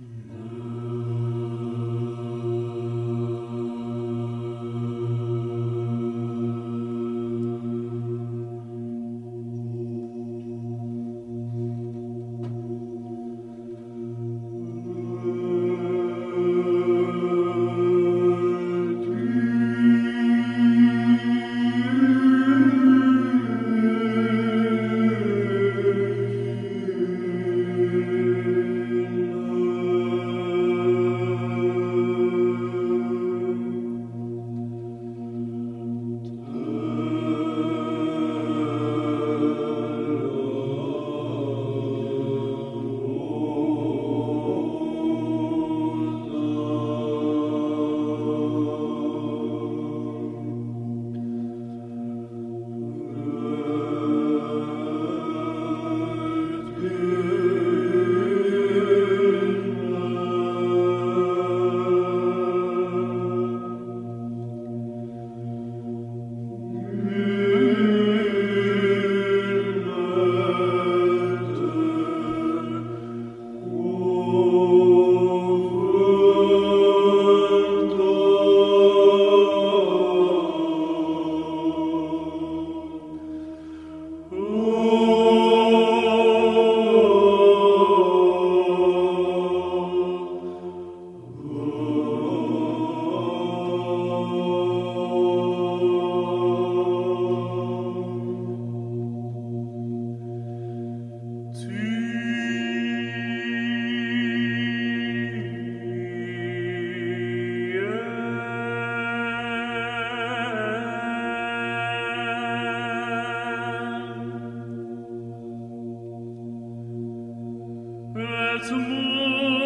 Mm. Oh. Herz, Mut.